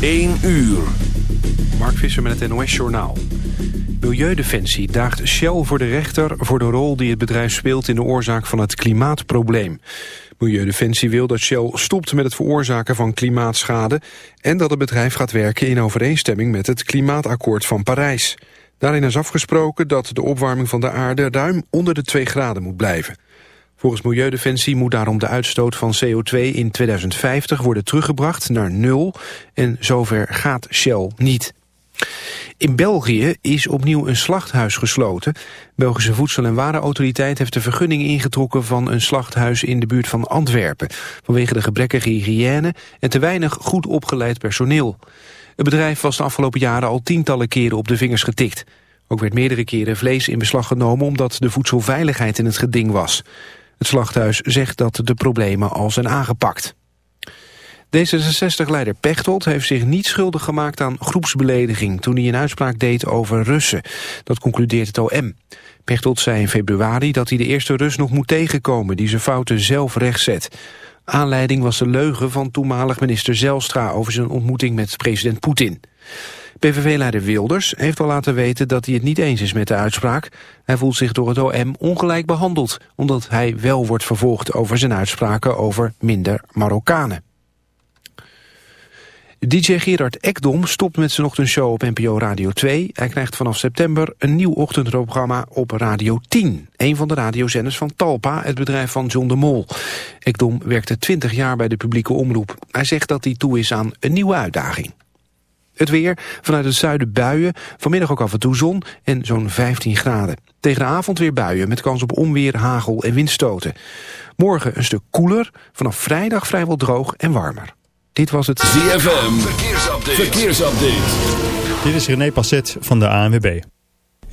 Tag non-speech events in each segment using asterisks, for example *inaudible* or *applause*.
1 uur. Mark Visser met het NOS Journaal. Milieudefensie daagt Shell voor de rechter... voor de rol die het bedrijf speelt in de oorzaak van het klimaatprobleem. Milieudefensie wil dat Shell stopt met het veroorzaken van klimaatschade... en dat het bedrijf gaat werken in overeenstemming met het klimaatakkoord van Parijs. Daarin is afgesproken dat de opwarming van de aarde ruim onder de 2 graden moet blijven. Volgens Milieudefensie moet daarom de uitstoot van CO2 in 2050 worden teruggebracht naar nul. En zover gaat Shell niet. In België is opnieuw een slachthuis gesloten. Belgische Voedsel- en Warenautoriteit heeft de vergunning ingetrokken van een slachthuis in de buurt van Antwerpen. Vanwege de gebrekkige hygiëne en te weinig goed opgeleid personeel. Het bedrijf was de afgelopen jaren al tientallen keren op de vingers getikt. Ook werd meerdere keren vlees in beslag genomen omdat de voedselveiligheid in het geding was. Het slachthuis zegt dat de problemen al zijn aangepakt. D66-leider Pechtold heeft zich niet schuldig gemaakt aan groepsbelediging... toen hij een uitspraak deed over Russen. Dat concludeert het OM. Pechtold zei in februari dat hij de eerste Rus nog moet tegenkomen... die zijn fouten zelf rechtzet. Aanleiding was de leugen van toenmalig minister Zelstra... over zijn ontmoeting met president Poetin. PVV-leider Wilders heeft al laten weten dat hij het niet eens is met de uitspraak. Hij voelt zich door het OM ongelijk behandeld... omdat hij wel wordt vervolgd over zijn uitspraken over minder Marokkanen. DJ Gerard Ekdom stopt met zijn ochtendshow op NPO Radio 2. Hij krijgt vanaf september een nieuw ochtendprogramma op Radio 10. Een van de radiozenders van Talpa, het bedrijf van John de Mol. Ekdom werkte 20 jaar bij de publieke omroep. Hij zegt dat hij toe is aan een nieuwe uitdaging. Het weer, vanuit het zuiden buien, vanmiddag ook af en toe zon en zo'n 15 graden. Tegen de avond weer buien met kans op onweer, hagel en windstoten. Morgen een stuk koeler, vanaf vrijdag vrijwel droog en warmer. Dit was het ZFM, verkeersupdate. verkeersupdate. Dit is René Passet van de ANWB.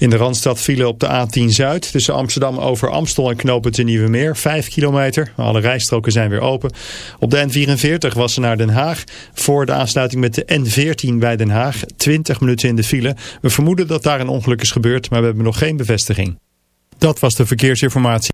In de Randstad vielen op de A10 Zuid tussen Amsterdam over Amstel en knopen te Nieuwe Meer 5 kilometer. Alle rijstroken zijn weer open. Op de N44 was ze naar Den Haag. Voor de aansluiting met de N14 bij Den Haag 20 minuten in de file. We vermoeden dat daar een ongeluk is gebeurd, maar we hebben nog geen bevestiging. Dat was de verkeersinformatie.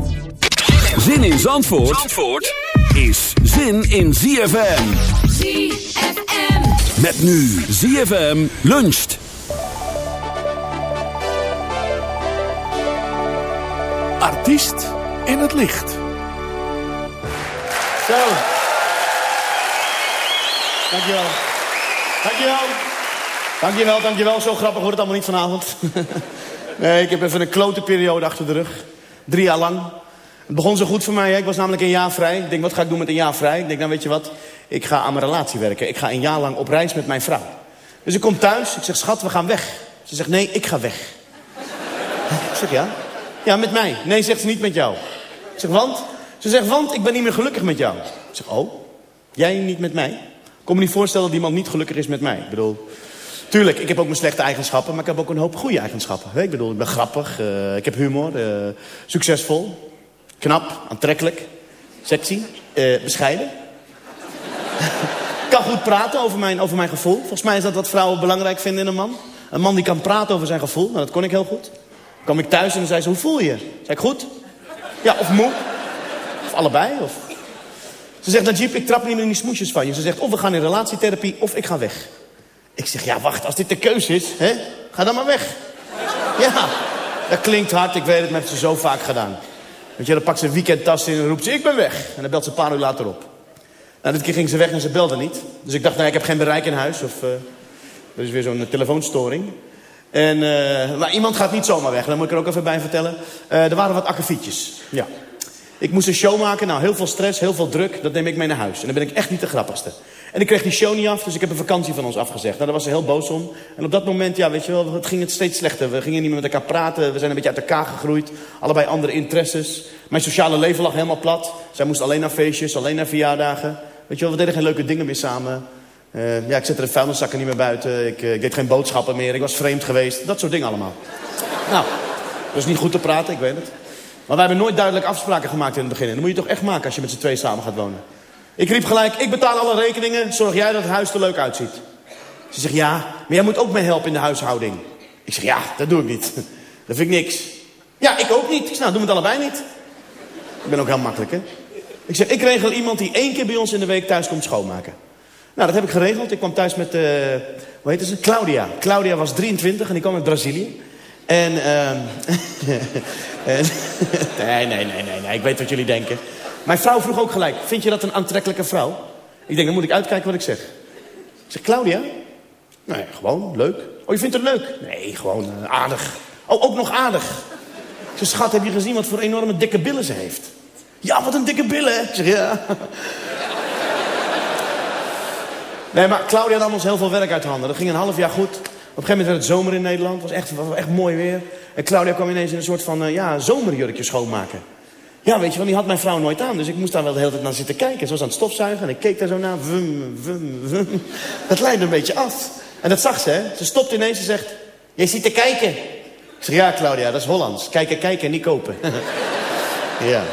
Zin in Zandvoort, Zandvoort is zin in ZFM. ZFM. Met nu ZFM luncht. Artiest in het licht. Zo. Dankjewel. Dankjewel. Dankjewel, dankjewel. Zo grappig wordt het allemaal niet vanavond. *laughs* nee, ik heb even een klote periode achter de rug. Drie jaar lang. Het begon zo goed voor mij. Hè. Ik was namelijk een jaar vrij. Ik denk, wat ga ik doen met een jaar vrij? Ik denk, nou weet je wat? Ik ga aan mijn relatie werken. Ik ga een jaar lang op reis met mijn vrouw. Dus ik kom thuis. Ik zeg, schat, we gaan weg. Ze zegt, nee, ik ga weg. ik zeg, ja? Ja, met mij. Nee, zegt ze, niet met jou. Ik zeg, want? Ze zegt, want ik ben niet meer gelukkig met jou. Ik zeg, oh? Jij niet met mij? Ik kon me niet voorstellen dat iemand niet gelukkig is met mij. Ik bedoel, tuurlijk, ik heb ook mijn slechte eigenschappen... maar ik heb ook een hoop goede eigenschappen. Ik bedoel, ik ben grappig, eh, ik heb humor, eh, succesvol... knap, aantrekkelijk, sexy, eh, bescheiden. kan goed praten over mijn, over mijn gevoel. Volgens mij is dat wat vrouwen belangrijk vinden in een man. Een man die kan praten over zijn gevoel. Nou, dat kon ik heel goed. Kwam ik thuis en dan zei ze, hoe voel je? Zei ik, goed? Ja, of moe? Of allebei? Of... Ze zegt, Najib, ik trap niet meer in die smoesjes van je. Ze zegt, of we gaan in relatietherapie, of ik ga weg. Ik zeg, ja, wacht, als dit de keuze is, hè, ga dan maar weg. Ja, dat klinkt hard, ik weet het, heeft ze zo vaak gedaan. Weet je, dan pakt ze een weekendtas in en roept ze, ik ben weg. En dan belt ze een paar uur later op. Nou, dit keer ging ze weg en ze belde niet. Dus ik dacht, nou, ik heb geen bereik in huis. Of, er is weer zo'n telefoonstoring. En, eh, maar iemand gaat niet zomaar weg, daar moet ik er ook even bij vertellen. Eh, er waren wat akkefietjes. Ja. Ik moest een show maken, nou, heel veel stress, heel veel druk. Dat neem ik mee naar huis. En dan ben ik echt niet de grappigste. En ik kreeg die show niet af, dus ik heb een vakantie van ons afgezegd. Nou, daar was ze heel boos om. En op dat moment, ja, weet je wel, het ging het steeds slechter. We gingen niet meer met elkaar praten. We zijn een beetje uit elkaar gegroeid. Allebei andere interesses. Mijn sociale leven lag helemaal plat. Zij moest alleen naar feestjes, alleen naar verjaardagen. Weet je wel, we deden geen leuke dingen meer samen. Eh, ja, ik zette de vuilniszakken niet meer buiten. Ik, ik deed geen boodschappen meer. Ik was vreemd geweest. Dat soort dingen allemaal. nou, dat is niet goed te praten, ik weet het. Maar wij hebben nooit duidelijk afspraken gemaakt in het begin. Dat moet je toch echt maken als je met z'n twee samen gaat wonen. Ik riep gelijk, ik betaal alle rekeningen. Zorg jij dat het huis er leuk uitziet. Ze zegt, ja, maar jij moet ook mee helpen in de huishouding. Ik zeg, ja, dat doe ik niet. *laughs* Dat vind ik niks. Ja, ik ook niet. Ik zeg, nou, doen we het allebei niet. Ik ben ook heel makkelijk, hè. Ik zeg, ik regel iemand die één keer bij ons in de week thuis komt schoonmaken. Nou, dat heb ik geregeld. Ik kwam thuis met, eh hoe heet ze? Claudia. Claudia was 23 en die kwam uit Brazilië. En, ehm *laughs* *laughs* nee, nee, nee, nee, nee, ik weet wat jullie denken. Mijn vrouw vroeg ook gelijk, vind je dat een aantrekkelijke vrouw? Ik denk, dan moet ik uitkijken wat ik zeg. Ik zeg, Claudia? Nee, gewoon, leuk. Oh, je vindt het leuk? Nee, gewoon eh, aardig. Oh, ook nog aardig. Zeg, schat, heb je gezien wat voor enorme dikke billen ze heeft? Ja, wat een dikke billen? Ik zeg, ja. *laughs* Nee, maar Claudia nam ons heel veel werk uit de handen. Dat ging een half jaar goed. Op een gegeven moment werd het zomer in Nederland. Het was echt, was echt mooi weer. En Claudia kwam ineens in een soort van eh, ja, zomerjurkje schoonmaken. Ja, weet je, want die had mijn vrouw nooit aan. Dus ik moest daar wel de hele tijd naar zitten kijken. Ze was aan het stofzuigen en ik keek daar zo naar. Vum, vum, vum. Dat leidde een beetje af. En dat zag ze, hè. Ze stopt ineens en zegt... Jij zit te kijken. Ik zeg, ja, Claudia, dat is Hollands. Kijken, kijken, niet kopen. *laughs* ja.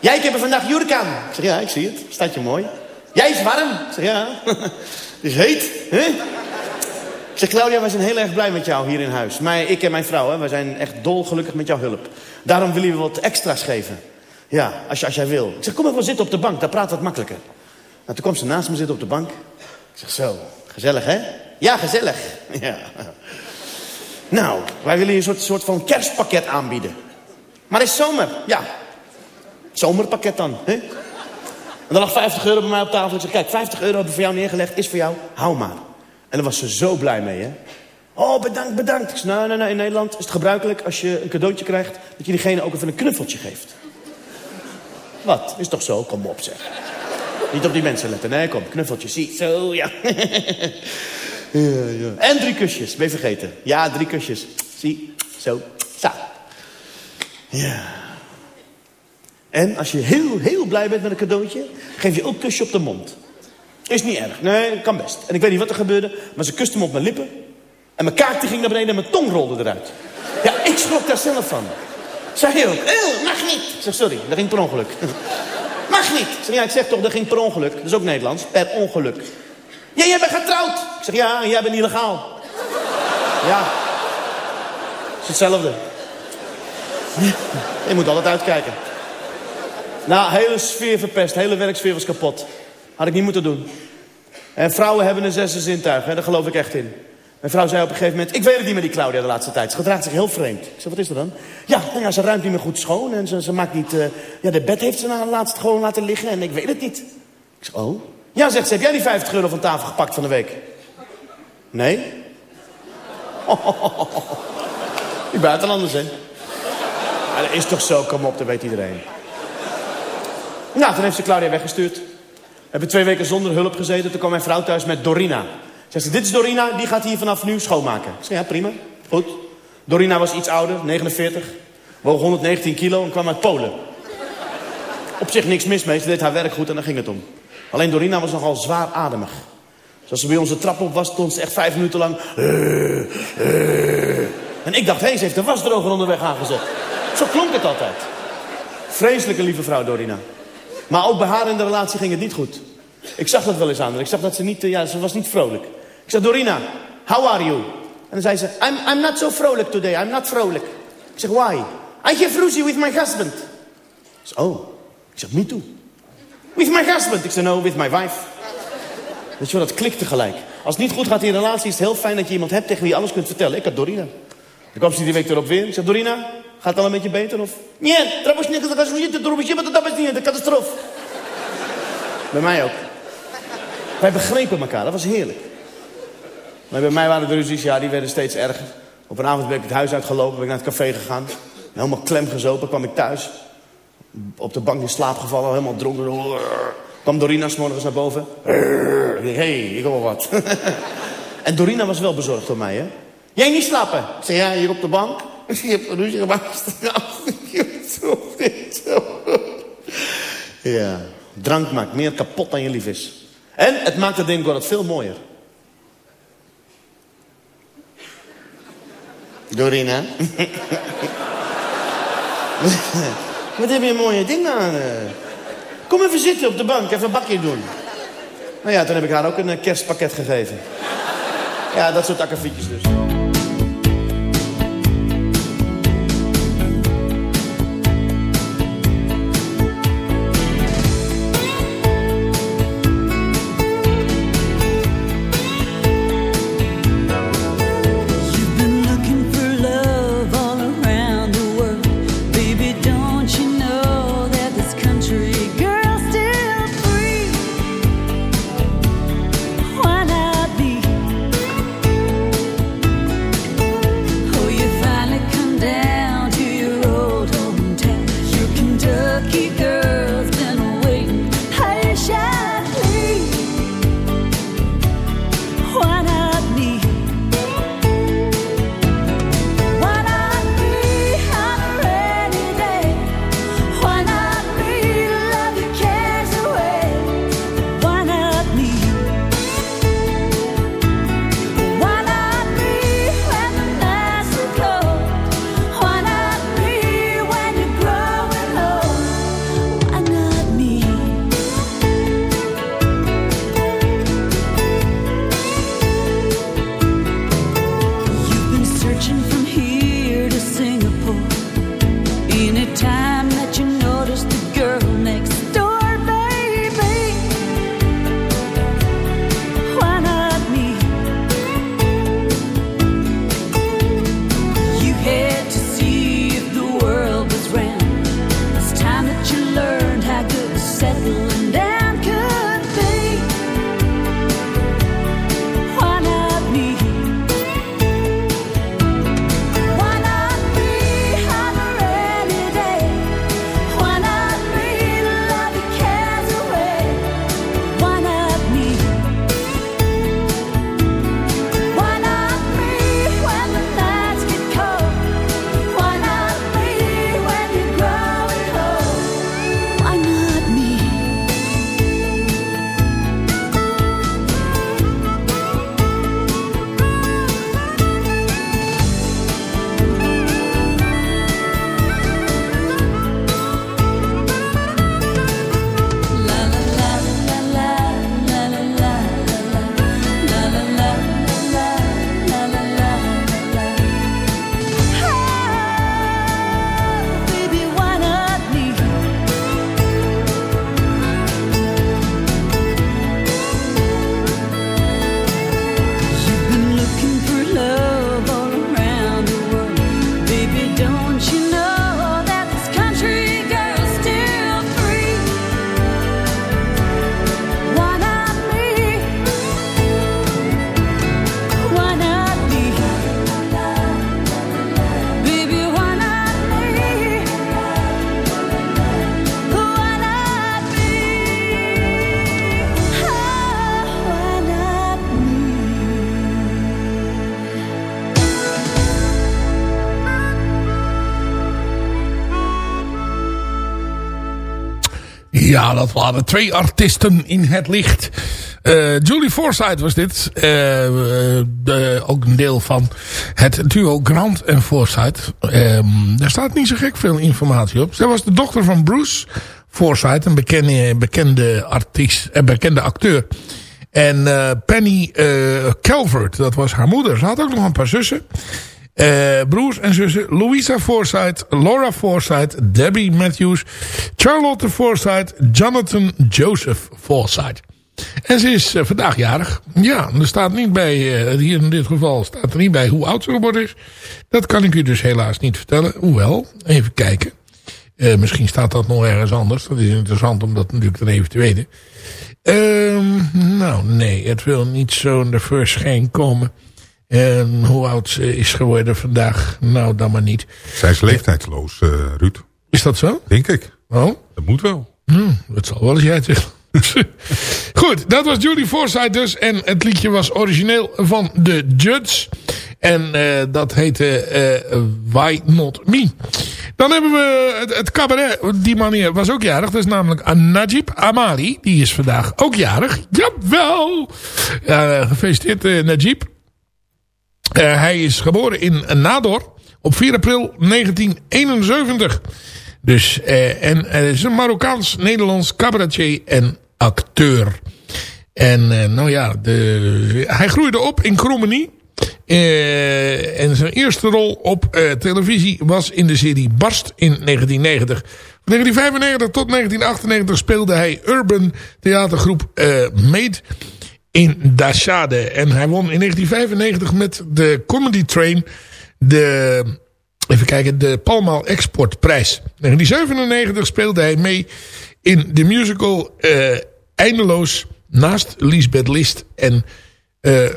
Jij, heb er vandaag jurk aan. Ik zeg, ja, ik zie het. Staat je mooi. Jij is warm. Ik zeg, ja. *laughs* Het is heet, hè? Zeg, Claudia, wij zijn heel erg blij met jou hier in huis. Mij, ik en mijn vrouw, hè, wij zijn echt dolgelukkig met jouw hulp. Daarom willen we wat extra's geven. Ja, als, als jij wil. Ik zeg, kom even zitten op de bank, daar praat wat makkelijker. Nou, toen kwam ze naast me zitten op de bank. Ik zeg, zo, gezellig hè? Ja, gezellig. *laughs* Ja. Nou, wij willen je een soort, soort van kerstpakket aanbieden. Maar het is zomer, ja. Zomerpakket dan, hè? En er lag 50 euro bij mij op tafel. Ik zeg, kijk, 50 euro hebben we voor jou neergelegd, is voor jou, hou maar. En daar was ze zo blij mee, hè. Oh, bedankt, bedankt. Ik zeg, nee, nee, nee, in Nederland is het gebruikelijk als je een cadeautje krijgt... dat je diegene ook even een knuffeltje geeft. Wat? Is toch zo? Kom op, zeg. Niet op die mensen letten. Nee, kom, knuffeltje. Zie, zo, ja. *laughs* ja, ja. En drie kusjes, ben je vergeten. Ja, drie kusjes. Zie, zo, zo. Ja. En als je heel, heel blij bent met een cadeautje... geef je ook een kusje op de mond. Is niet erg. Nee, kan best. En ik weet niet wat er gebeurde, maar ze kuste me op mijn lippen. En mijn die ging naar beneden en mijn tong rolde eruit. Ja, ik schrok daar zelf van. Zij ook. Eh, mag niet. Ik zeg, sorry, dat ging per ongeluk. *laughs* mag niet. Ik zeg, ja, ik zeg toch, dat ging per ongeluk. Dat is ook Nederlands. Per ongeluk. Ja, jij bent getrouwd. Ik zeg, ja, jij bent illegaal. *laughs* ja. Het is hetzelfde. *laughs* Je moet altijd uitkijken. Nou, hele sfeer verpest. Hele werksfeer was kapot. Had ik niet moeten doen. En vrouwen hebben een zesde zintuig, hè? daar geloof ik echt in. Mijn vrouw zei op een gegeven moment... Ik weet het niet met die Claudia de laatste tijd. Ze gedraagt zich heel vreemd. Ik zei, wat is er dan? Ja, nou ja ze ruimt niet meer goed schoon. En ze, ze maakt niet... eh, ja, de bed heeft ze na laatst gewoon laten liggen. En ik weet het niet. Ik zeg, oh? Ja, zegt ze. Heb jij die 50 euro van tafel gepakt van de week? Nee? *laughs* Die buitenlanders, hè? Ja, dat is toch zo? Kom op, dat weet iedereen. Nou, toen heeft ze Claudia weggestuurd. Hebben twee weken zonder hulp gezeten. Toen kwam mijn vrouw thuis met Dorina. Zegt ze, dit is Dorina, die gaat hier vanaf nu schoonmaken. Ik zeg, ja, prima. Goed. Dorina was iets ouder, 49. Woog 119 kilo en kwam uit Polen. Op zich niks mis mee, ze deed haar werk goed en daar ging het om. Alleen Dorina was nogal zwaar-ademig. Dus als ze bij ons de trap op was, stond ze echt vijf minuten lang... "Eh, eh." En ik dacht, hé, ze heeft de wasdroger onderweg aangezet. Zo klonk het altijd. Vreselijke lieve vrouw, Dorina. Maar ook bij haar in de relatie ging het niet goed. Ik zag dat wel eens aan. Ik zag dat ze niet, eh, ja, ze was niet vrolijk. Ik zeg, Dorina, how are you? En dan zei ze, I'm, I'm not so vrolijk today, I'm not vrolijk. Ik zeg, why? I have ruzie with my husband. Oh. Ik zeg, me too. With my husband. Ik zeg, no, with my wife. Weet je dat klikt tegelijk. Als het niet goed gaat in een relatie, is het heel fijn dat je iemand hebt tegen wie je alles kunt vertellen. Ik had Dorina. Dan kwam ze die week erop weer. Ik zeg, Dorina, gaat het al een beetje beter? Of, nee, trouwens niet, dat is niet, dat dat is niet, een catastrofe. Bij mij ook. Wij begrepen elkaar, dat was heerlijk. Maar bij mij waren de ruzies, ja, die werden steeds erger. Op een avond ben ik het huis uitgelopen, ben ik naar het café gegaan. Helemaal klem gezopen, kwam ik thuis. Op de bank in slaap gevallen, helemaal dronken. Kwam Dorina morgens naar boven. Hé, hey, ik wel wat. *laughs* en Dorina was wel bezorgd door mij, hè. Jij niet slapen? Ik zei, ja, hier op de bank. Je hebt ruzie gemaakt. ja, drank maakt meer kapot dan je lief is. En het maakt het wel wat veel mooier. Dorina. *laughs* Wat heb je een mooie ding aan. eh? Kom even zitten op de bank, even een bakje doen. Nou ja, toen heb ik haar ook een eh, kerstpakket gegeven. Ja, dat soort akkefietjes dus. Ja, dat waren twee artiesten in het licht. Eh, Julie Forsyth was dit. Eh, eh, ook een deel van het duo Grant en Forsyth. Ehm, daar staat niet zo gek veel informatie op. Zij was de dochter van Bruce Forsyth, een bekende, bekende artiest, een bekende acteur. En Penny Calvert, dat was haar moeder. Ze had ook nog een paar zussen. Eh, broers en zussen. Louisa Forsyth, Laura Forsyth, Debbie Matthews, Charlotte Forsyth, Jonathan Joseph Forsyth. En ze is eh, vandaag jarig. Ja, er staat niet bij, eh, hier in dit geval staat er niet bij hoe oud ze geworden is. Dat kan ik u dus helaas niet vertellen. Hoewel, even kijken. Misschien staat dat nog ergens anders. Dat is interessant om dat natuurlijk dan even te weten. Ehm, nou, nee, het wil niet zo naar verschijn komen. En hoe oud ze is geworden vandaag? Nou, dan maar niet. Zij is leeftijdsloos, eh, Ruud. Is dat zo? Denk ik. Oh, Dat moet wel. Hmm, dat zal wel eens jij zeggen. *laughs* Goed, dat was Julie Forsyth dus. En het liedje was origineel van The Judds. En eh, dat heette eh, Why Not Me. Dan hebben we het, het cabaret. Die manier was ook jarig. Dat is namelijk Najib Amali. Die is vandaag ook jarig. Jawel! Ja, gefeliciteerd uh, Najib. Uh, hij is geboren in Nador op 4 april 1971. Dus, uh, en hij is een Marokkaans-Nederlands cabaretier en acteur. En uh, nou ja, de, hij groeide op in Krommenie. En zijn eerste rol op televisie was in de serie Barst in 1990. Van 1995 tot 1998 speelde hij Urban theatergroep Made in Dashade. En hij won in 1995 met de Comedy Train de, even kijken, de Palmaal Exportprijs. In 1997 speelde hij mee in de musical Eindeloos naast Lisbeth List en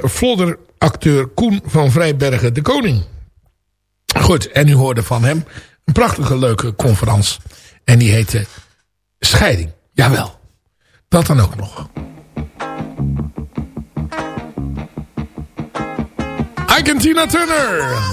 Flodder acteur Koen van Vrijbergen de Koning. Goed, en u hoorde van hem een prachtige leuke conferentie. En die heette Scheiding. Jawel, dat dan ook nog. I can Tina Turner.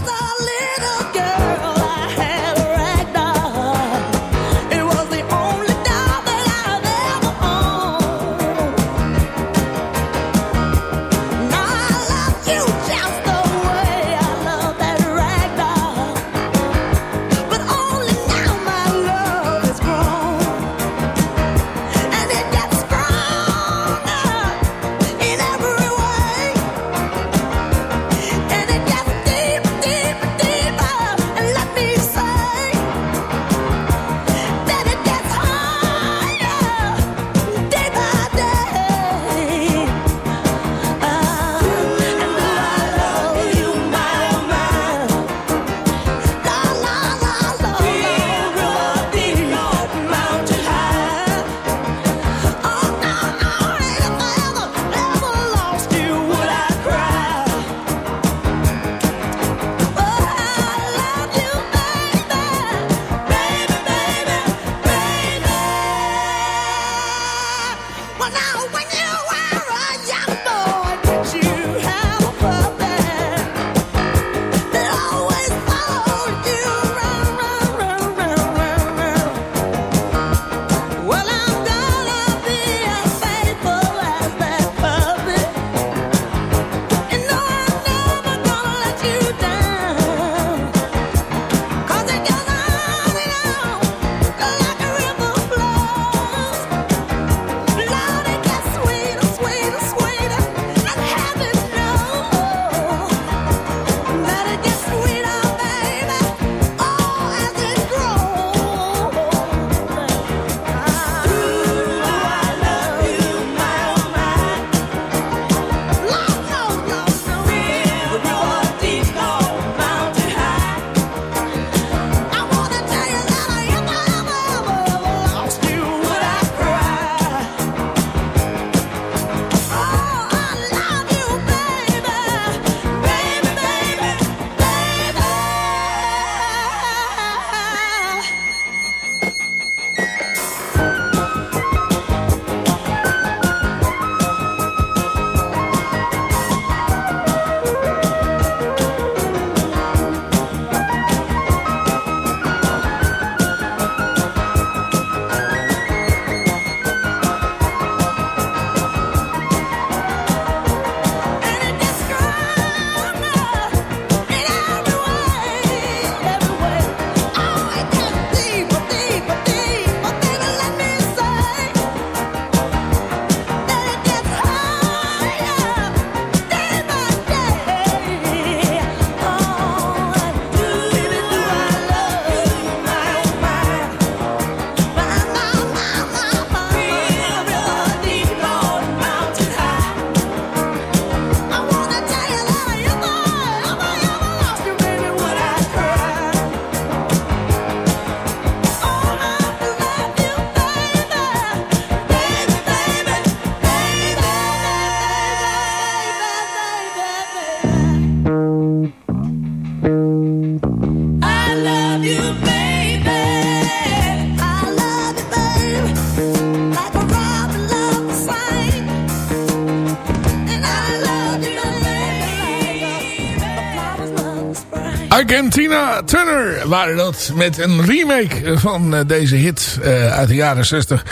Ike en Tina Turner waren dat met een remake van eh, deze hit eh, uit de jaren 60.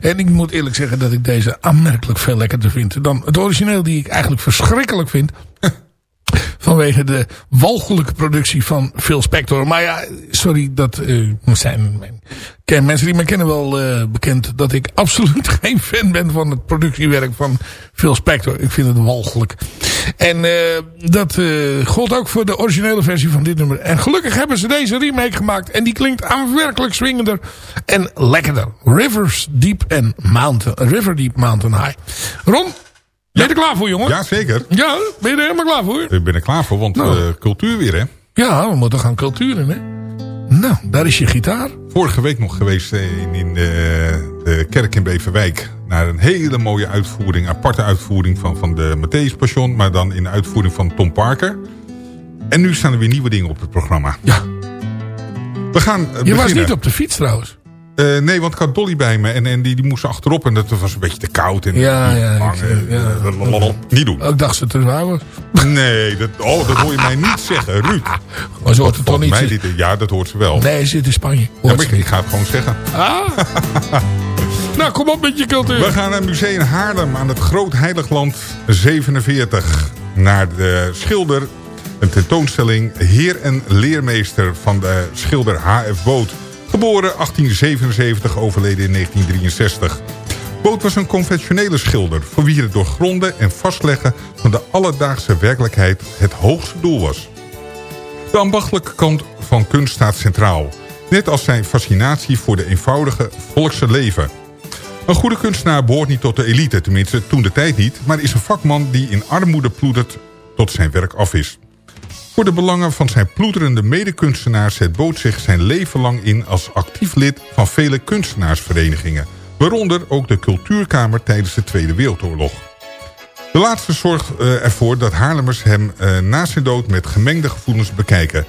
En ik moet eerlijk zeggen dat ik deze aanmerkelijk veel lekkerder vind dan het origineel die ik eigenlijk verschrikkelijk vind. *laughs* Vanwege de walgelijke productie van Phil Spector. Maar ja, sorry, dat uh, zijn mensen die me kennen wel uh, bekend... dat ik *laughs* absoluut geen fan ben van het productiewerk van Phil Spector. Ik vind het walgelijk. En uh, dat gold ook voor de originele versie van dit nummer. En gelukkig hebben ze deze remake gemaakt. En die klinkt aanwerkelijk swingender en lekkerder. Rivers Deep and Mountain, River Deep Mountain High. Ron, ben je er klaar voor, jongen? Ja, zeker. Ja, ben je er helemaal klaar voor? Ik ben er klaar voor, want Nou. uh, cultuur weer, hè? Ja, we moeten gaan culturen, hè? Nou, daar is je gitaar. Vorige week nog geweest in, in de, de kerk in Beverwijk. Naar een hele mooie uitvoering, aparte uitvoering van, van de Matthäus Passion. Maar dan in de uitvoering van Tom Parker. En nu staan er weer nieuwe dingen op het programma. Ja. We gaan uh, Je beginnen. was niet op de fiets trouwens. Uh, nee, want ik had Dolly bij me en, en die, die moest achterop en dat was een beetje te koud. En Ja, ja, lang, ik- ja. lalalala. Niet doen. Ik dacht ze te zwaar was. Nee, dat, oh, dat hoor je mij niet zeggen, Ruud. Maar ze hoort het toch niet. mij ja, dat hoort ze wel. Nee, ze zit in Spanje. Ja, maar ik, ga het gewoon zeggen. Ah. *laughs* nou, kom op met je cultuur. We gaan naar Museum Haarlem aan het Groot Heiligland 47. Naar de schilder, een tentoonstelling Heer en Leermeester van de schilder H.F. Boot. Geboren 1877, overleden in 1963. Boot was een conventionele schilder... voor wie het doorgronden en vastleggen van de alledaagse werkelijkheid het hoogste doel was. De ambachtelijke kant van kunst staat centraal. Net als zijn fascinatie voor de eenvoudige volkse leven... Een goede kunstenaar behoort niet tot de elite, tenminste toen de tijd niet... maar is een vakman die in armoede ploetert tot zijn werk af is. Voor de belangen van zijn ploeterende medekunstenaar zet Boot zich zijn leven lang in... als actief lid van vele kunstenaarsverenigingen... waaronder ook de Cultuurkamer tijdens de Tweede Wereldoorlog. De laatste zorgt eh, ervoor dat Haarlemmers hem eh, na zijn dood met gemengde gevoelens bekijken...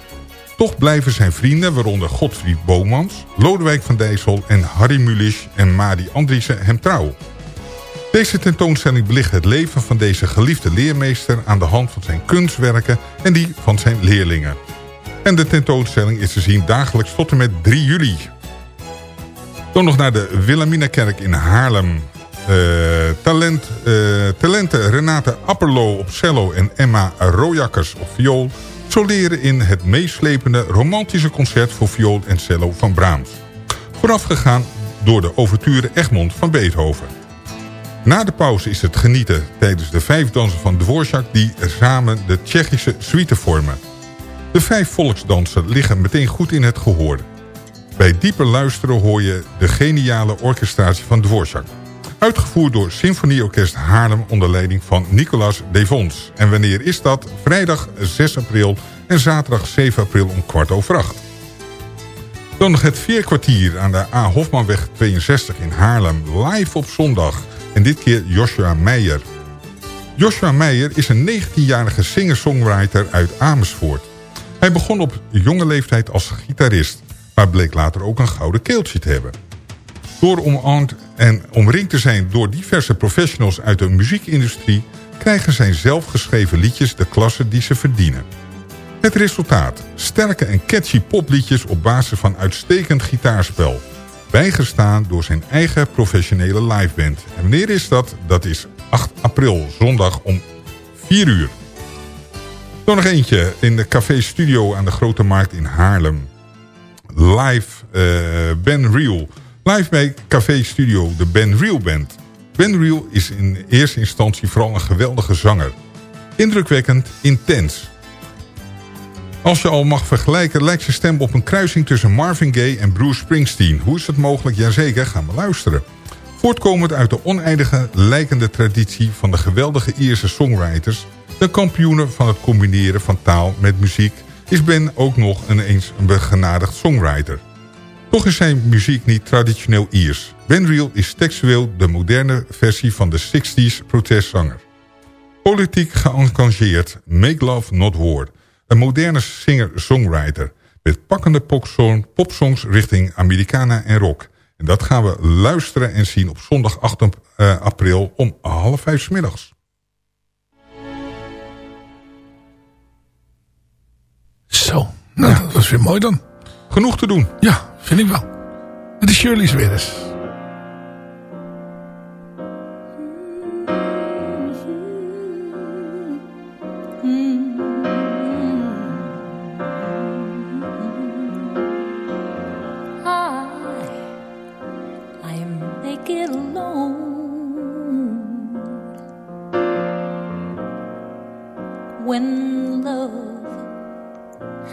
Toch blijven zijn vrienden, waaronder Godfried Bomans, Lodewijk van Dijssel en Harry Mulisch en Madi Andriessen hem trouw. Deze tentoonstelling belicht het leven van deze geliefde leermeester aan de hand van zijn kunstwerken en die van zijn leerlingen. En de tentoonstelling is te zien dagelijks tot en met 3 juli. Dan nog naar de Wilhelminakerk in Haarlem. Eh, talent, eh, talenten Renate Apperlo op cello en Emma Rojakkers op viool... soleren in het meeslepende romantische concert voor viool en cello van Brahms. Voorafgegaan door de overture Egmond van Beethoven. Na de pauze is het genieten tijdens de vijf dansen van Dvorak... die samen de Tsjechische suite vormen. De vijf volksdansen liggen meteen goed in het gehoor. Bij dieper luisteren hoor je de geniale orchestratie van Dvorak. Uitgevoerd door Symfonieorkest Haarlem onder leiding van Nicolas Devons. En wanneer is dat? Vrijdag 6 april en zaterdag 7 april om kwart over acht. Dan nog het veerkwartier aan de A. Hofmanweg 62 in Haarlem. Live op zondag. En dit keer Joshua Meijer. Joshua Meijer is een 19-jarige singer-songwriter uit Amersfoort. Hij begon op jonge leeftijd als gitarist, maar bleek later ook een gouden keeltje te hebben. Door omarmd en omringd te zijn door diverse professionals uit de muziekindustrie... krijgen zijn zelfgeschreven liedjes de klasse die ze verdienen. Het resultaat. Sterke en catchy popliedjes op basis van uitstekend gitaarspel. Bijgestaan door zijn eigen professionele liveband. En wanneer is dat? Dat is 8 april, zondag om 4 uur. Dan nog eentje in de Café Studio aan de Grote Markt in Haarlem. Live eh, Ben Real. Live bij Café Studio, de Ben Real Band. Ben Real is in eerste instantie vooral een geweldige zanger. Indrukwekkend, intens. Als je al mag vergelijken lijkt zijn stem op een kruising tussen Marvin Gaye en Bruce Springsteen. Hoe is dat mogelijk? Jazeker, gaan we luisteren. Voortkomend uit de oneindige lijkende traditie van de geweldige Ierse songwriters... de kampioenen van het combineren van taal met muziek... is Ben ook nog ineens een begenadigd songwriter. Toch is zijn muziek niet traditioneel Iers. Ben Real is textueel de moderne versie van de 60s protestzanger. Politiek geëngageerd, Make Love Not War. Een moderne singer-songwriter met pakkende popsong- popsongs richting Americana en rock. En dat gaan we luisteren en zien op zondag 8 eh, april om half vijf 's middags. Zo. Nou, dat was weer mooi dan. Genoeg te doen. Ja, vind ik wel. Het is Shirley Sweerders. I, When love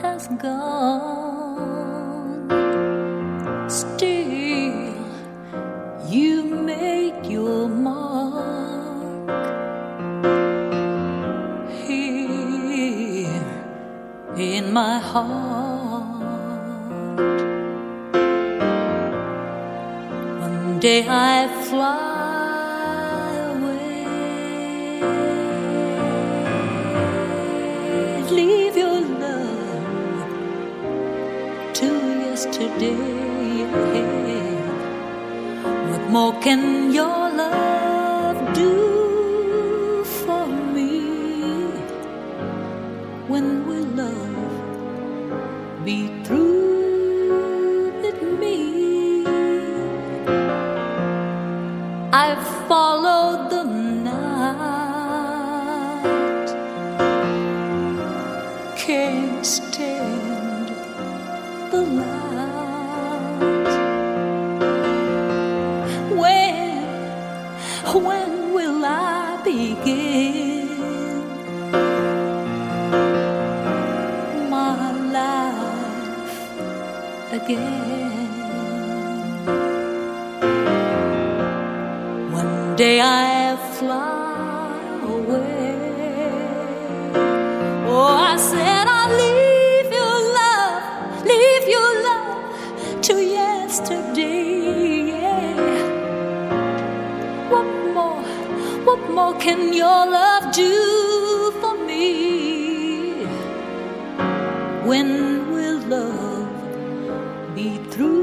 has gone, still you make your mark here in my heart. One day I fly yesterday. What more can your love do be through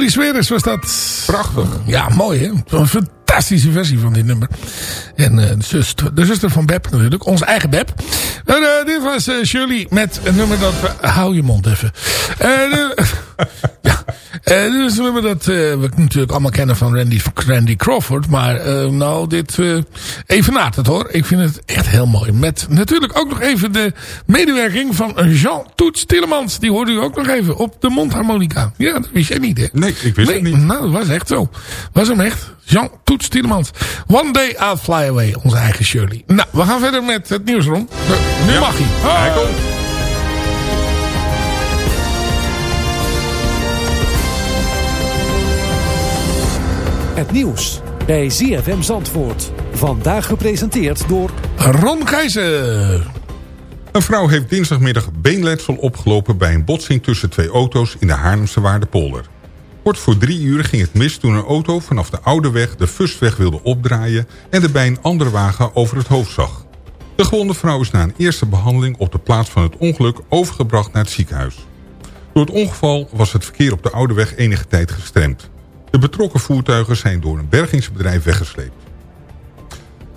Shirley Sweerders was dat. Prachtig. Ja, mooi hè. Een fantastische versie van dit nummer. En eh, de, zuster, de zuster van Beb natuurlijk. Onze eigen Beb. En, eh, dit was eh, Shirley met een nummer dat... we- hou je mond even. *laughs* Ja. Dit is een nummer dat we natuurlijk allemaal kennen van Randy, Randy Crawford. Maar nou, dit even na het hoor. Ik vind het echt heel mooi. Met natuurlijk ook nog even de medewerking van Jean Toets Tillemans. Die hoorde u ook nog even op de mondharmonica. Ja, dat wist jij niet hè? Nee, ik wist het niet. Nou, dat was echt zo. Was hem echt. Jean Toets Tillemans. One Day I'll Fly Away. Onze eigen Shirley. Nou, we gaan verder met het nieuws rond. Nu mag hij. Hij komt. Het nieuws bij ZFM Zandvoort. Vandaag gepresenteerd door... Ron Keizer. Een vrouw heeft dinsdagmiddag beenletsel opgelopen bij een botsing tussen twee auto's in de Haarlemse Waardepolder. Kort voor drie uur ging het mis toen een auto vanaf de oude weg de Fustweg wilde opdraaien en er bij een andere wagen over het hoofd zag. De gewonde vrouw is na een eerste behandeling op de plaats van het ongeluk overgebracht naar het ziekenhuis. Door het ongeval was het verkeer op de oude weg enige tijd gestremd. De betrokken voertuigen zijn door een bergingsbedrijf weggesleept.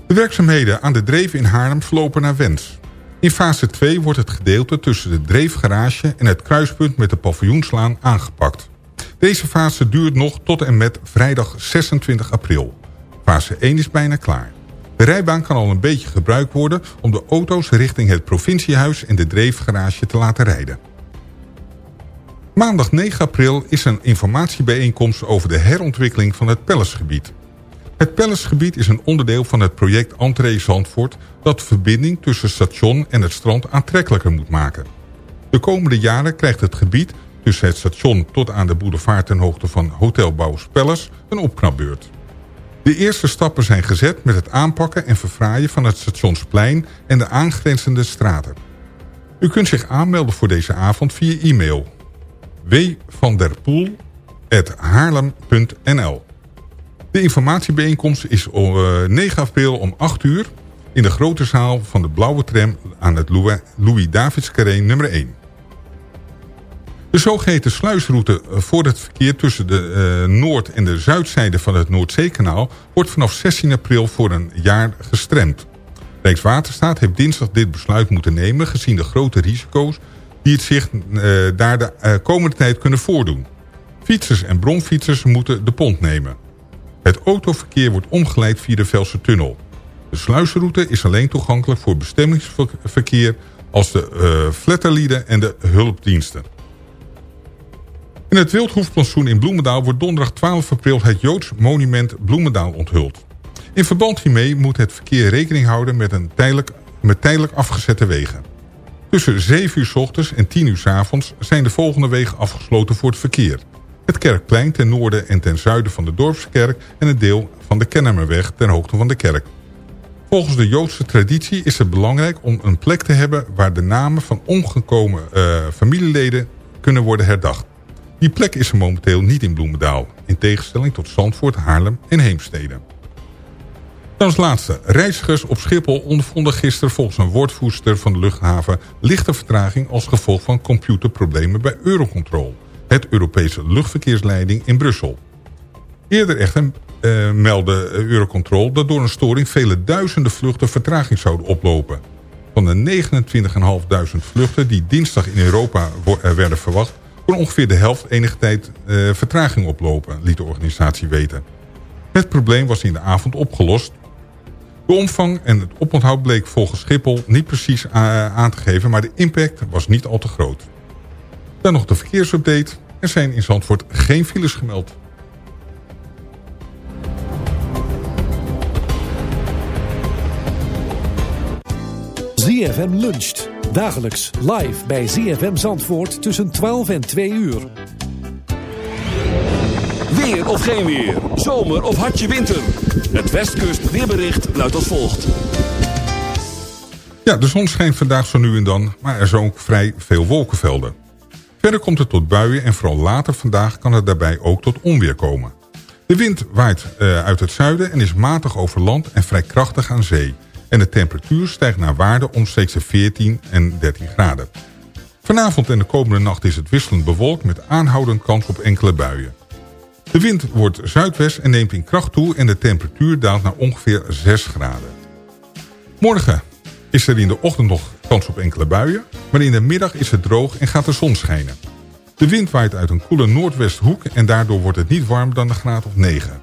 De werkzaamheden aan de Dreef in Haarlem verlopen naar wens. In fase 2 wordt het gedeelte tussen de Dreefgarage en het kruispunt met de paviljoenslaan aangepakt. Deze fase duurt nog tot en met vrijdag 26 april. Fase 1 is bijna klaar. De rijbaan kan al een beetje gebruikt worden om de auto's richting het provinciehuis en de Dreefgarage te laten rijden. Maandag 9 april is een informatiebijeenkomst over de herontwikkeling van het Pellesgebied. Het Pellesgebied is een onderdeel van het project Entree Zandvoort... dat de verbinding tussen station en het strand aantrekkelijker moet maken. De komende jaren krijgt het gebied tussen het station tot aan de boulevard... ten hoogte van Hotelbouwers Palace een opknapbeurt. De eerste stappen zijn gezet met het aanpakken en verfraaien van het stationsplein... en de aangrenzende straten. U kunt zich aanmelden voor deze avond via e-mail wvanderpoel.haarlem.nl De informatiebijeenkomst is op eh, 9 april om 8 uur... in de grote zaal van de Blauwe Tram aan het Louis- Louis-Davids-carré nummer 1. De zogeheten sluisroute eh, voor het verkeer tussen de eh, noord- en de zuidzijde van het Noordzeekanaal... wordt vanaf 16 april voor een jaar gestremd. Rijkswaterstaat heeft dinsdag dit besluit moeten nemen... gezien de grote risico's die het zich eh, daar de eh, komende tijd kunnen voordoen. Fietsers en bromfietsers moeten de pont nemen. Het autoverkeer wordt omgeleid via de Velse Tunnel. De sluisroute is alleen toegankelijk voor bestemmingsverkeer... als de eh flatterlieden en de hulpdiensten. In het Wildhoefplantsoen in Bloemendaal wordt donderdag 12 april het Joods monument Bloemendaal onthuld. In verband hiermee moet het verkeer rekening houden met, een tijdelijk, met tijdelijk afgezette wegen. Tussen 7 uur s ochtends en 10 uur s avonds zijn de volgende wegen afgesloten voor het verkeer. Het Kerkplein ten noorden en ten zuiden van de Dorpskerk en een deel van de Kennemerweg ten hoogte van de kerk. Volgens de Joodse traditie is het belangrijk om een plek te hebben waar de namen van omgekomen eh, familieleden kunnen worden herdacht. Die plek is er momenteel niet in Bloemendaal, in tegenstelling tot Zandvoort, Haarlem en Heemstede. Dan als laatste. Reizigers op Schiphol ondervonden gisteren volgens een woordvoerster van de luchthaven... lichte vertraging als gevolg van computerproblemen bij Eurocontrol. Het Europese luchtverkeersleiding in Brussel. Eerder echter eh, meldde Eurocontrol dat door een storing... vele duizenden vluchten vertraging zouden oplopen. Van de 29.500 vluchten die dinsdag in Europa eh, werden verwacht... kon ongeveer de helft enige tijd eh, vertraging oplopen, liet de organisatie weten. Het probleem was in de avond opgelost de omvang en het oponthoud bleek volgens Schiphol niet precies a- aan te geven... maar de impact was niet al te groot. Dan nog de verkeersupdate. Er zijn in Zandvoort geen files gemeld. ZFM luncht. Dagelijks live bij ZFM Zandvoort tussen 12 en 2 uur. Weer of geen weer. Zomer of hartje winter. Het Westkust weerbericht luidt als volgt. Ja, de zon schijnt vandaag zo nu en dan, maar er zijn ook vrij veel wolkenvelden. Verder komt het tot buien en vooral later vandaag kan het daarbij ook tot onweer komen. De wind waait eh, uit het zuiden en is matig over land en vrij krachtig aan zee. En de temperatuur stijgt naar waarde omstreeks de 14 en 13 graden. Vanavond en de komende nacht is het wisselend bewolkt met aanhoudend kans op enkele buien. De wind wordt zuidwest en neemt in kracht toe en de temperatuur daalt naar ongeveer 6 graden. Morgen is er in de ochtend nog kans op enkele buien, maar in de middag is het droog en gaat de zon schijnen. De wind waait uit een koele noordwesthoek en daardoor wordt het niet warmer dan een graad of 9.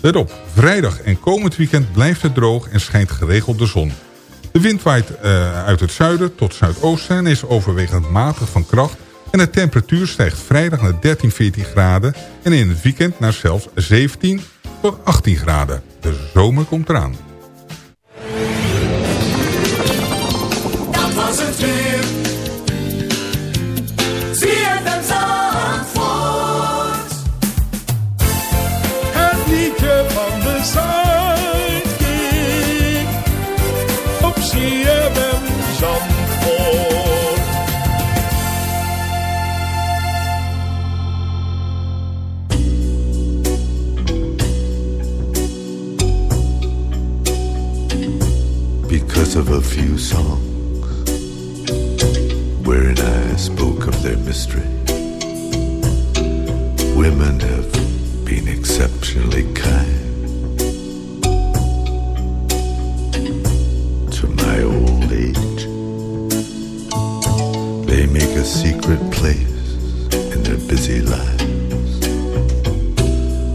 Let op, vrijdag en komend weekend blijft het droog en schijnt geregeld de zon. De wind waait eh, uit het zuiden tot zuidoosten en is overwegend matig van kracht... en de temperatuur stijgt vrijdag naar 13, 14 graden... en in het weekend naar zelfs 17 tot 18 graden. De zomer komt eraan. Because of a few songs wherein I spoke of their mystery. Women have been exceptionally kind to my old age. They make a secret place in their busy lives,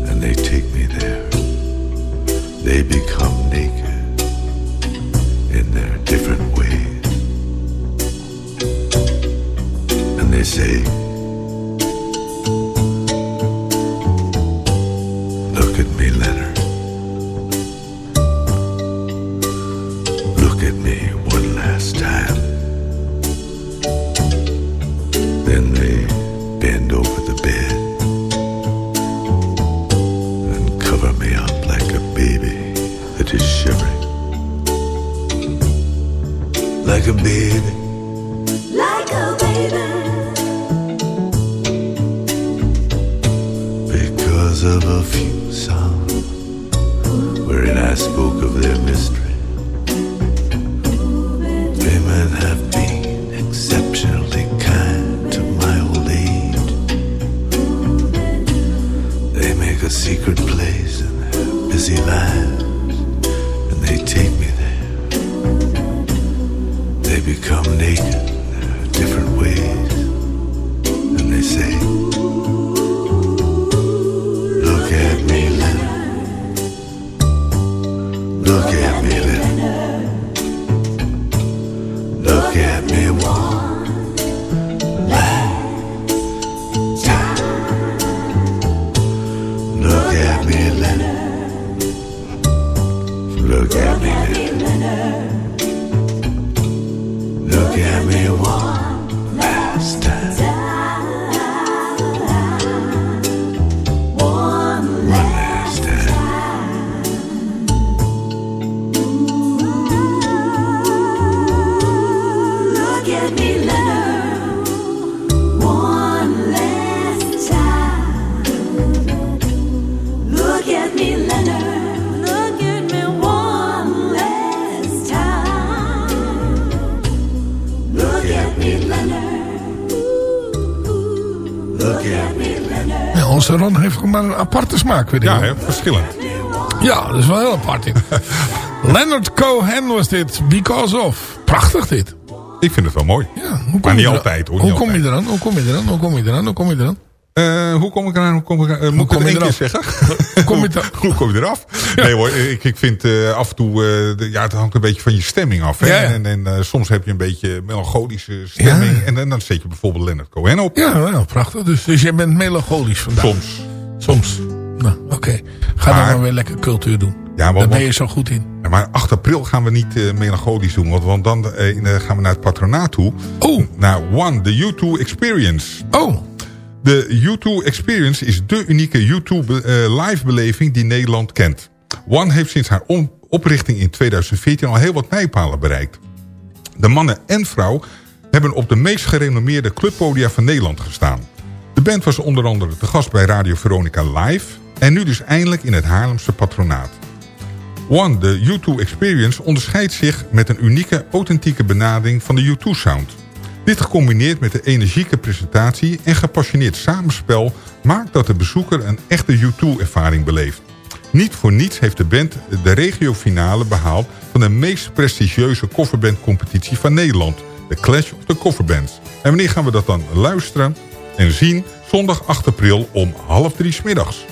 and they take me there. They become naked different ways. And they say, Heeft gewoon maar een aparte smaak, weet ik Ja, verschillend. Ja, dat is wel heel apart dit. *laughs* Leonard Cohen was dit, Because of. Prachtig dit. Ik vind het wel mooi. Ja, hoe maar kom niet je er- altijd hoor. Hoe niet kom je altijd. eraan? Hoe kom je eraan? Hoe kom je eraan? Hoe kom je eraan? Eh, hoe kom ik eraan? Hoe kom ik eraan? Eh, moet ik het je één keer zeggen? *laughs* Hoe kom je er- *laughs* hoe kom je eraf? Nee hoor, ik, ik vind eh, af en toe... de- ja, het hangt een beetje van je stemming af. Hè? Ja, ja. En, en soms heb je een beetje melancholische stemming. En, dan- dan zet je bijvoorbeeld Leonard Cohen op. Ja, nou, prachtig. Dus, dus jij bent melancholisch vandaag. Soms. Soms. Nou, oké. Ga Maar- dan maar weer lekker cultuur doen. Ja, maar, Daar ben je zo goed in. Ja, maar 8 april gaan we niet melancholisch doen. Want, want dan gaan we naar het patronaat toe. Oh. Naar One, de U2 Experience. Oh. De U2 Experience is de unieke U2 be- eh, live beleving die Nederland kent. One heeft sinds haar oprichting in 2014 al heel wat mijlpalen bereikt. De mannen en vrouw hebben op de meest gerenommeerde clubpodia van Nederland gestaan. De band was onder andere te gast bij Radio Veronica Live... en nu dus eindelijk in het Haarlemse patronaat. One, de U2 Experience, onderscheidt zich met een unieke, authentieke benadering van de U2-sound. Dit gecombineerd met de energieke presentatie en gepassioneerd samenspel... maakt dat de bezoeker een echte U2-ervaring beleeft. Niet voor niets heeft de band de regiofinale behaald... van de meest prestigieuze coverbandcompetitie van Nederland. De Clash of the Coverbands. En wanneer gaan we dat dan luisteren? en zien zondag 8 april om half drie 's middags.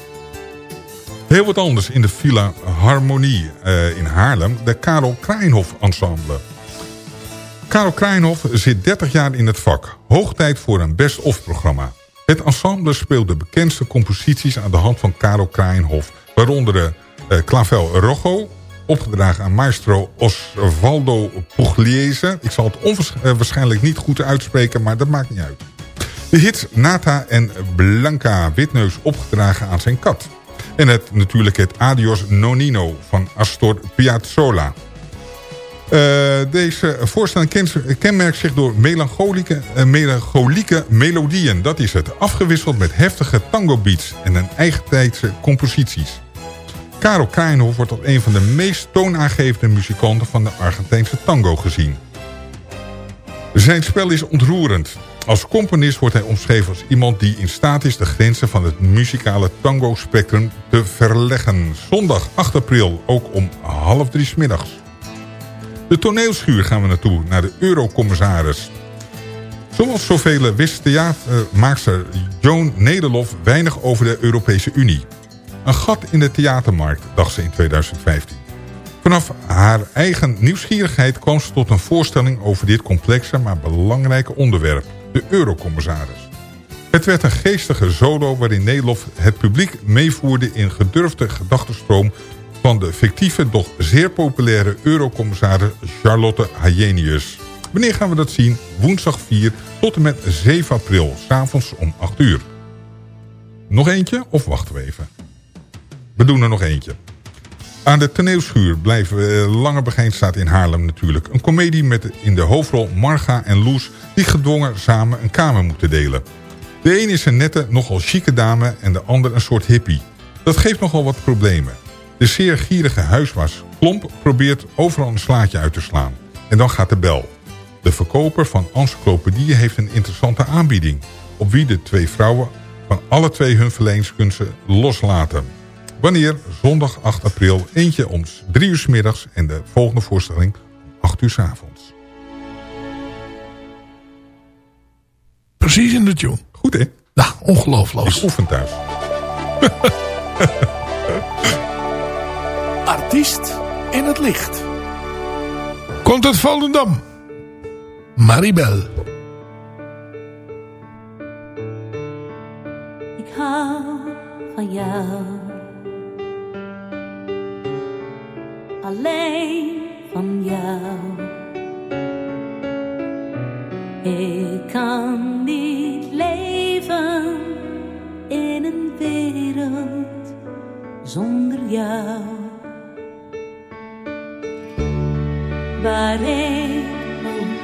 Heel wat anders in de Villa Harmonie eh, in Haarlem, de Karel Kraaienhof Ensemble. Karel Kraaienhof zit 30 jaar in het vak. Hoog tijd voor een best-of programma. Het ensemble speelt de bekendste composities aan de hand van Karel Kraaienhof. Waaronder de eh, Clavel Rojo, opgedragen aan maestro Osvaldo Pugliese. Ik zal het onwaarschijnlijk niet goed uitspreken, maar dat maakt niet uit. De hits Nata en Blanca Witneus opgedragen aan zijn kat. En het, natuurlijk het Adios Nonino van Astor Piazzolla. Eh, deze voorstelling ken- kenmerkt zich door melancholieke, eh, melancholieke melodieën. Dat is het. Afgewisseld met heftige tango beats en een eigentijdse composities. Karel Kraaienhof wordt als een van de meest toonaangevende muzikanten van de Argentijnse tango gezien. Zijn spel is ontroerend. Als componist wordt hij omschreven als iemand die in staat is de grenzen van het muzikale tango-spectrum te verleggen. Zondag 8 april, ook om half drie 's middags. De toneelschuur gaan we naartoe, naar de Eurocommissaris. Zoals zoveel wist theatermaakster Joan Nederlof weinig over de Europese Unie. Een gat in de theatermarkt, dacht ze in 2015. Vanaf haar eigen nieuwsgierigheid kwam ze tot een voorstelling over dit complexe maar belangrijke onderwerp, de Eurocommissaris. Het werd een geestige solo waarin Nederlof het publiek meevoerde in gedurfde gedachtenstroom van de fictieve, doch zeer populaire eurocommissaris Charlotte Hayenius. Wanneer gaan we dat zien? Woensdag 4 tot en met 7 april, s'avonds om 8 uur. Nog eentje of wachten we even? We doen er nog eentje. Aan de toneelschuur blijven we eh, Lange Begijn staat in Haarlem natuurlijk. Een komedie met in de hoofdrol Marga en Loes... die gedwongen samen een kamer moeten delen. De een is een nette, nogal chique dame... en de ander een soort hippie. Dat geeft nogal wat problemen. De zeer gierige huiswas Klomp probeert overal een slaatje uit te slaan. En dan gaat de bel. De verkoper van encyclopedieën heeft een interessante aanbieding... op wie de twee vrouwen van alle twee hun verleenskunsten loslaten... Wanneer? Zondag 8 april, eentje om 3 uur 's middags en de volgende voorstelling om 8 uur 's avonds. Precies in de tune. Goed hè? Nou, ongelooflijk. Ik oefen thuis. *laughs* Artiest in het licht. Komt uit Volendam. Maribel. Ik hou van jou. Alleen van jou. Ik kan niet leven in een wereld zonder jou. Waar ik ook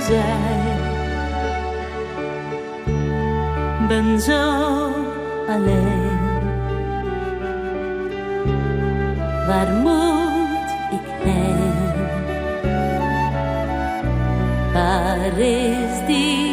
zei. Ben zo alleen. Waar moet ik heen? Waar is die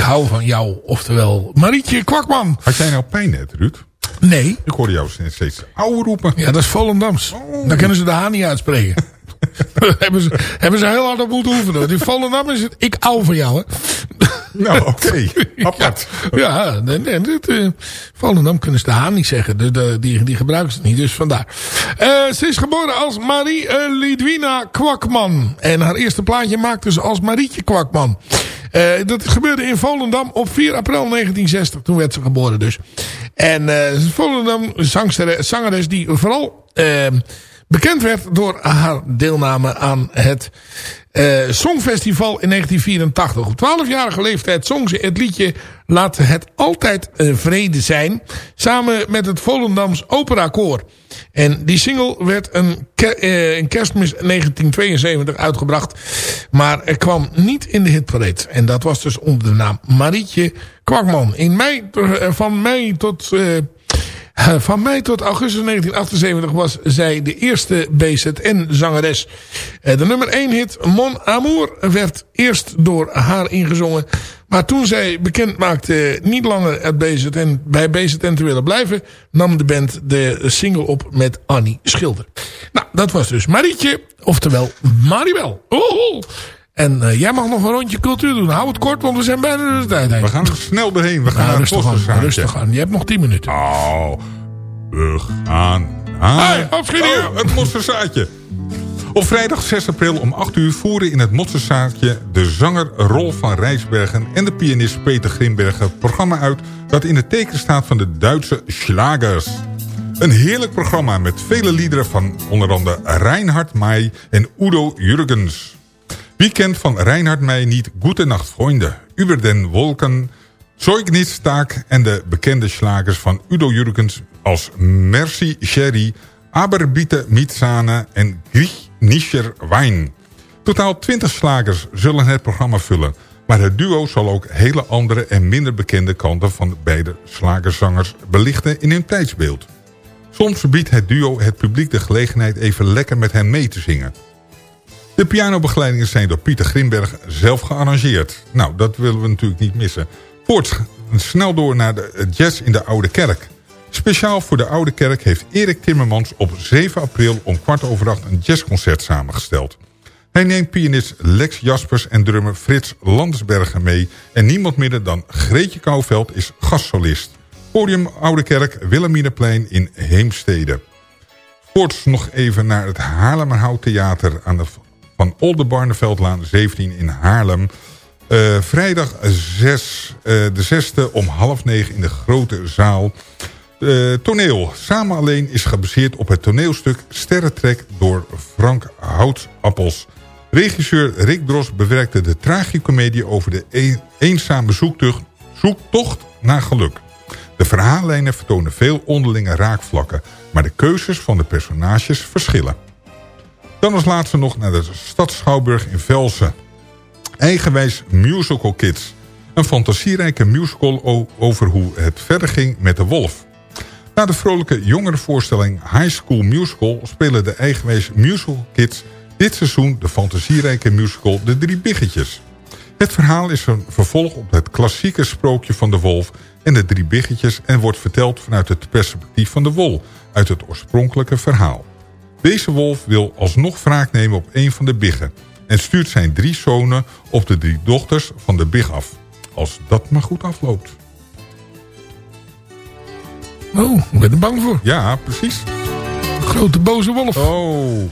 ik hou van jou. Oftewel, Marietje Kwakman. Had jij nou pijn net, Ruud? Nee. Ik hoorde jou steeds ouwe roepen. Ja, dat is Volendams. Dan kunnen ze de H niet uitspreken. *laughs* *laughs* hebben, ze, hebben ze heel hard op moeten oefenen. Die Volendam is het, ik hou van jou, hè. *laughs* Nou, oké. Apart. Ja, nee, nee, dit, eh, Volendam kunnen ze de H niet zeggen. Dus de, die, die gebruiken ze niet, dus vandaar. Eh, ze is geboren als Marie Lidwina Kwakman. En haar eerste plaatje maakte ze als Marietje Kwakman. Eh, dat gebeurde in Volendam op 4 april 1960. Toen werd ze geboren dus. En eh Volendam zangeres die vooral eh, bekend werd door haar deelname aan het eh, Songfestival in 1984. Op 12-jarige leeftijd zong ze het liedje Laat het altijd eh, vrede zijn. Samen met het Volendams Operakoor. En die single werd een, ke- eh, kerstmis 1972 uitgebracht. Maar er kwam niet in de hitparade. En dat was dus onder de naam Marietje Kwakman. In mei, van mei tot... *laughs* Van mei tot augustus 1978 was zij de eerste BZN-zangeres. Eh, De nummer 1 hit Mon Amour werd eerst door haar ingezongen. Maar toen zij bekend maakte niet langer het BZN, bij BZN te willen blijven... nam de band de single op met Annie Schilder. Nou, dat was dus Marietje, oftewel Maribel. Oeh. En eh, jij mag nog een rondje cultuur doen. Hou het kort, want we zijn bijna de tijd heen. We gaan er snel doorheen. We gaan rustig aan, rustig aan. Je hebt nog 10 minuten. Oh, we gaan hier. oh, het Mosserzaadje. Op vrijdag 6 april om 8 uur voeren in het Mosserzaadje... de zanger Rolf van Rijsbergen en de pianist Peter Grimbergen... het programma uit dat in het teken staat van de Duitse slagers. Een heerlijk programma met vele liederen van onder andere Reinhard May en Udo Jurgens. Wie kent van Reinhard May niet Gute Nacht Vrienden, Über den Wolken, Zeugnitztag en de bekende slagers van Udo Jurgens als Merci Sherry, Aber bitte Mitzane en Griech Nischer Wein. Totaal 20 slagers zullen het programma vullen, maar het duo zal ook hele andere en minder bekende kanten van beide slagerzangers belichten in hun tijdsbeeld. Soms biedt het duo het publiek de gelegenheid even lekker met hen mee te zingen. De pianobegeleidingen zijn door Pieter Grimberg zelf gearrangeerd. Nou, dat willen we natuurlijk niet missen. Voorts snel door naar de jazz in de Oude Kerk. Speciaal voor de Oude Kerk heeft Erik Timmermans op 7 april om kwart over acht een jazzconcert samengesteld. Hij neemt pianist Lex Jaspers en drummer Frits Landsbergen mee... en niemand minder dan Greetje Kouwveld is gastsolist. Podium Oude Kerk, Willemineplein in Heemstede. Voorts nog even naar het Haarlemmerhout Theater... aan de van Oldenbarneveldlaan 17 in Haarlem. Eh, vrijdag 6, eh, de 6e om half negen in de grote zaal. Eh, toneel. Samen alleen is gebaseerd op het toneelstuk Sterrentrek door Frank Houtappels. Regisseur Rick Dros bewerkte de tragicomedie over de e- eenzame zoektocht, zoektocht naar geluk. De verhaallijnen vertonen veel onderlinge raakvlakken, maar de keuzes van de personages verschillen. Dan als laatste nog naar de stad Schouwburg in Velsen. Eigenwijs Musical Kids. Een fantasierijke musical over hoe het verder ging met de wolf. Na de vrolijke jongerenvoorstelling High School Musical... spelen de eigenwijs Musical Kids dit seizoen de fantasierijke musical De Drie Biggetjes. Het verhaal is een vervolg op het klassieke sprookje van de wolf en de drie biggetjes... en wordt verteld vanuit het perspectief van de wol uit het oorspronkelijke verhaal. Deze wolf wil alsnog wraak nemen op een van de biggen... en stuurt zijn drie zonen op de drie dochters van de big af. Als dat maar goed afloopt. Oh, ik ben er bang voor. Ja, precies. Grote boze wolf. Oh.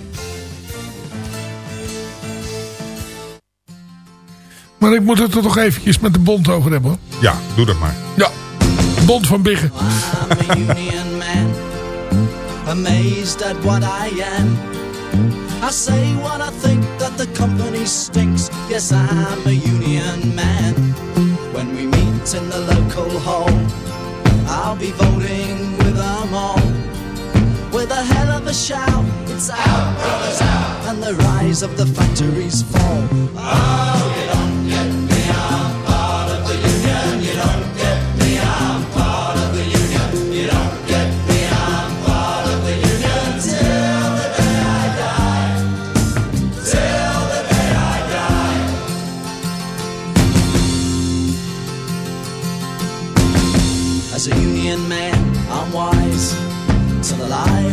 Maar ik moet het er toch eventjes met de bond over hebben. hoor. Ja, doe dat maar. Ja, bond van Biggen. Amazed at what I am. I say what I think that the company stinks. Yes, I'm a union man. When we meet in the local hall, I'll be voting with them all. With a hell of a shout. It's out, brothers, out, and the rise of the factories fall. Oh,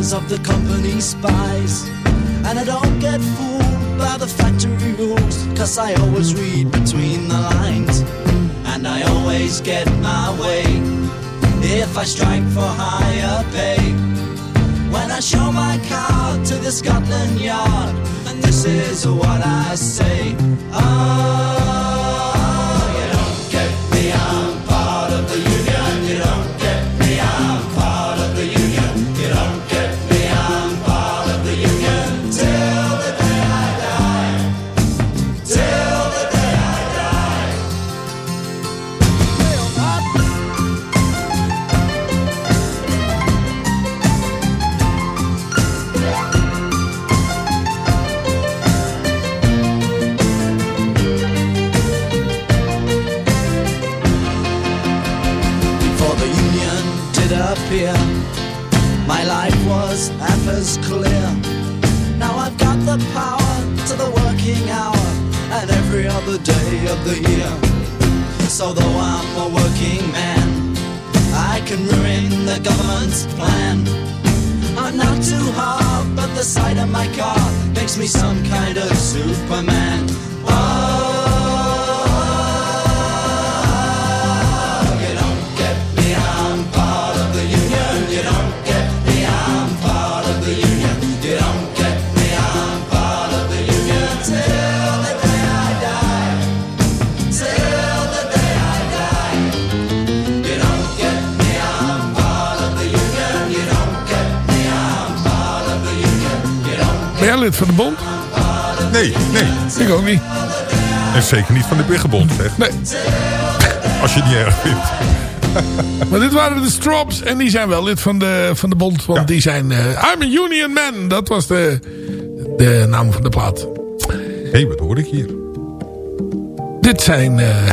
lies of the company spies. And I don't get fooled by the factory rules, cause I always read between the lines. And I always get my way if I strike for higher pay. When I show my card to the Scotland Yard, and this is what I say. Oh, my life was half as clear. Now I've got the power to the working hour and every other day of the year. So though I'm a working man, I can ruin the government's plan. I'm not too hard, but the sight of my car makes me some kind of Superman. Oh, lid van de bond? Nee, nee. Ik ook niet. En zeker niet van de Biggebond, zeg. Nee. Als je het niet erg vindt. *laughs* Maar dit waren de Strops en die zijn wel lid van de, van de bond. Want die zijn... eh, I'm a Union Man. Dat was de, de naam van de plaat. Hé, hey, wat hoor ik hier? Dit zijn eh,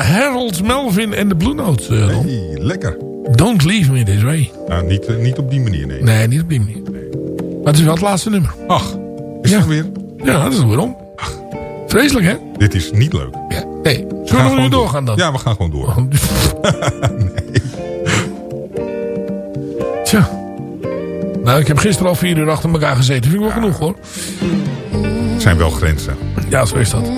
Harold, Melvin en de Blue Notes. eh. Hey, lekker. Don't leave me this way. Nou, niet, niet op die manier, nee. Nee, niet op die manier. Maar het is wel het laatste nummer. Ach, is Ja. het weer? Ja, dat is weer om. Vreselijk, hè? Dit is niet leuk. Ja. Nee. Zullen we gaan nog nu gewoon doorgaan dan? Ja, we gaan gewoon door. *laughs* Tja. Nou, ik heb gisteren al vier uur achter elkaar gezeten. Vind ik wel genoeg, hoor. Er zijn wel grenzen. Ja, zo is dat.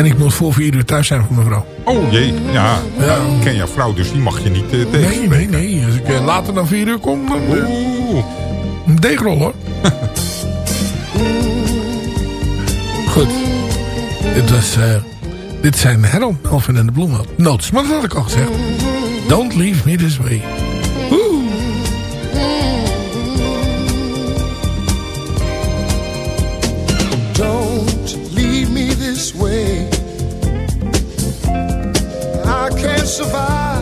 En ik moet voor vier uur thuis zijn voor mijn vrouw. Oh jee, ja. Ja. Ik ken jouw vrouw, dus die mag je niet uh, Nee, nee, nee. Als ik eh, later dan vier uur kom, dan... eh, Oeh. Een deegrol, hoor. *laughs* Goed. Dit, was, eh, dit zijn Harold Melvin en de Blue Notes. Maar dat had ik al gezegd. Don't leave me this way. I can't survive,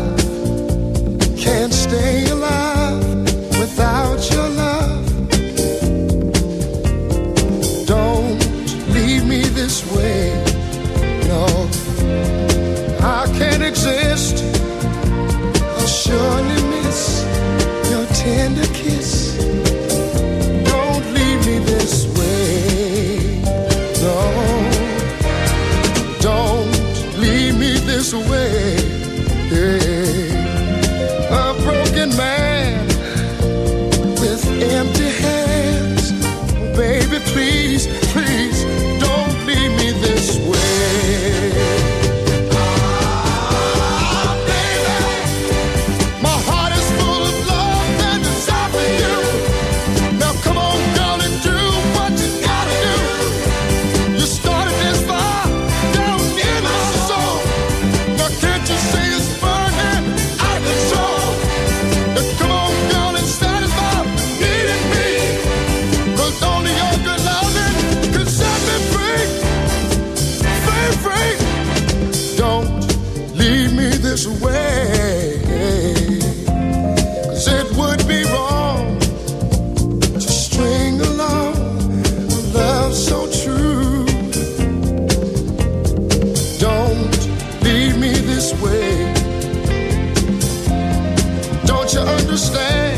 Don't you understand?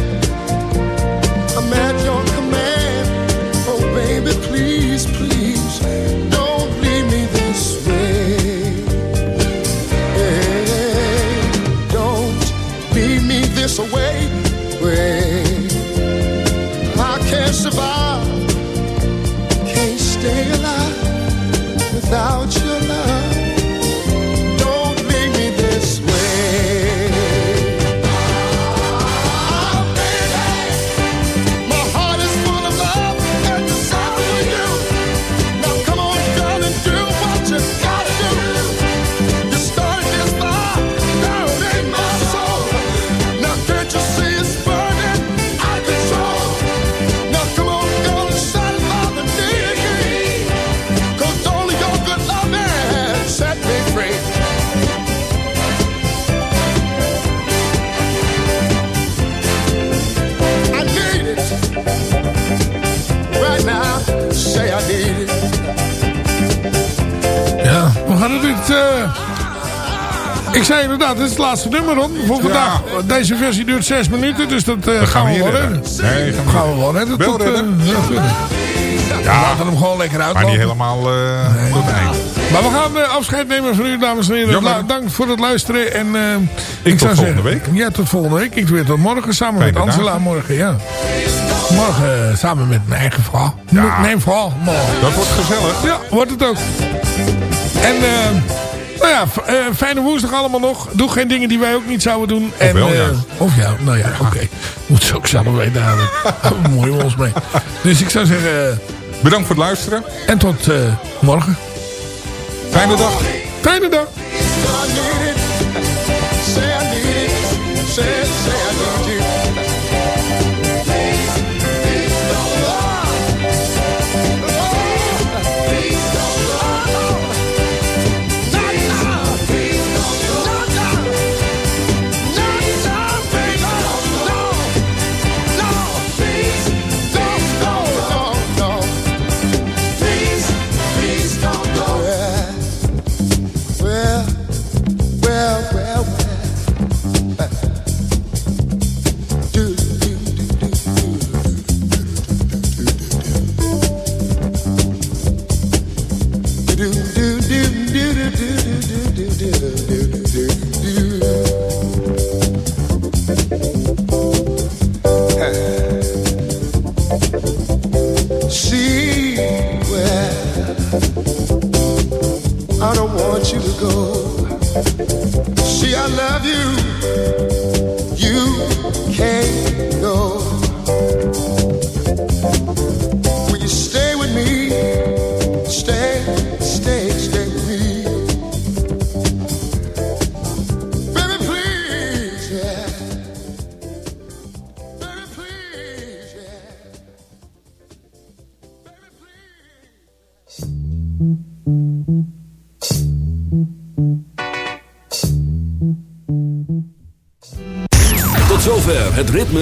Zei inderdaad, dit is het laatste nummer Ron, voor vandaag. Deze versie duurt 6 minuten, dus dat, eh, gaan, we wel redden. Nee, gaan we gaan we niet wel redden. Wel tot, eh, redden. ja. Ja, laten hem gewoon lekker Maar uitlopen. niet helemaal tot het eind. Maar we gaan afscheid nemen van u, dames en heren. Jammer. Dank voor het luisteren. En, eh, Ik tot zou volgende zeggen, Ja, tot volgende week. Ik het tot morgen samen Fijne met Angela. dagen. Morgen, ja. Morgen samen met mijn eigen vrouw. Mijn vrouw. Morgen. Dat wordt gezellig. Ja, wordt het ook. En, eh, nou ja, eh, fijne woensdag allemaal nog. Doe geen dingen die wij ook niet zouden doen. en, wel, eh, ja. Of ja, nou ja, oké. *laughs* Moet ze ook zelf weten. We *laughs* ons mee. Dus ik zou zeggen... eh, Bedankt voor het luisteren. En tot eh, morgen. Fijne dag. Fijne dag. I need it. Say I need it. Say, say I need you.